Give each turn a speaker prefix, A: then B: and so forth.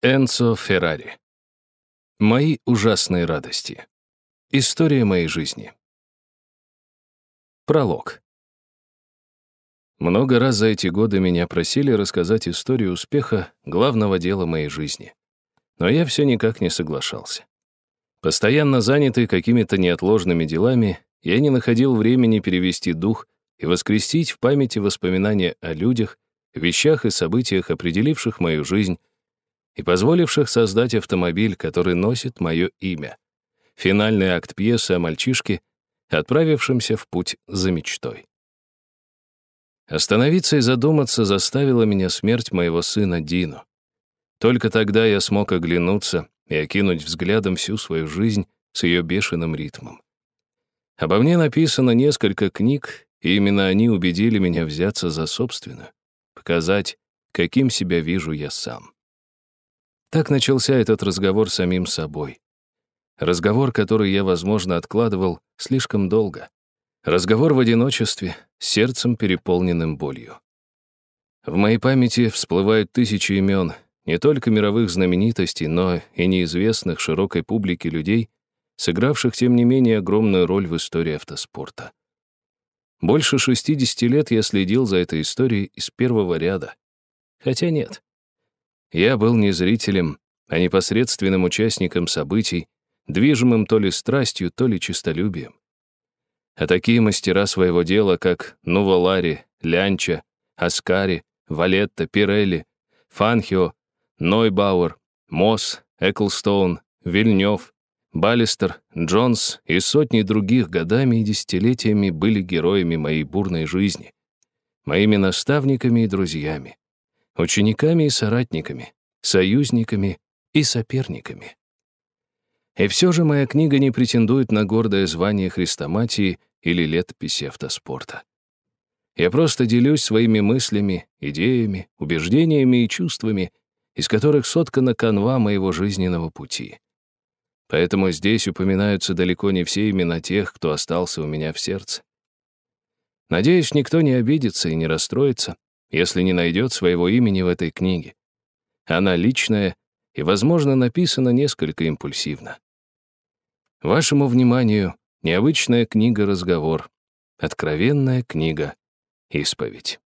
A: Энцо Феррари. Мои ужасные радости. История моей жизни. Пролог. Много раз за эти годы меня просили рассказать историю успеха главного дела моей жизни. Но я все никак не соглашался. Постоянно занятый какими-то неотложными делами, я не находил времени перевести дух и воскресить в памяти воспоминания о людях, вещах и событиях, определивших мою жизнь, и позволивших создать автомобиль, который носит мое имя. Финальный акт пьесы о мальчишке, отправившемся в путь за мечтой. Остановиться и задуматься заставила меня смерть моего сына Дину. Только тогда я смог оглянуться и окинуть взглядом всю свою жизнь с ее бешеным ритмом. Обо мне написано несколько книг, и именно они убедили меня взяться за собственную, показать, каким себя вижу я сам. Так начался этот разговор с самим собой. Разговор, который я, возможно, откладывал слишком долго. Разговор в одиночестве, сердцем переполненным болью. В моей памяти всплывают тысячи имен, не только мировых знаменитостей, но и неизвестных широкой публике людей, сыгравших, тем не менее, огромную роль в истории автоспорта. Больше 60 лет я следил за этой историей из первого ряда. Хотя нет, я был не зрителем, а непосредственным участником событий, движимым то ли страстью, то ли честолюбием. А такие мастера своего дела, как Нувалари, Лянча, Аскари, Валетта, Пирелли, Фанхио, Нойбауэр, Мосс, Эклстоун, Вильнёв, Баллистер, Джонс и сотни других годами и десятилетиями были героями моей бурной жизни, моими наставниками и друзьями учениками и соратниками, союзниками и соперниками. И все же моя книга не претендует на гордое звание хрестоматии или летописи автоспорта. Я просто делюсь своими мыслями, идеями, убеждениями и чувствами, из которых соткана канва моего жизненного пути. Поэтому здесь упоминаются далеко не все имена тех, кто остался у меня в сердце. Надеюсь, никто не обидится и не расстроится, если не найдет своего имени в этой книге. Она личная и, возможно, написана несколько импульсивно. Вашему вниманию необычная книга-разговор, откровенная книга-исповедь.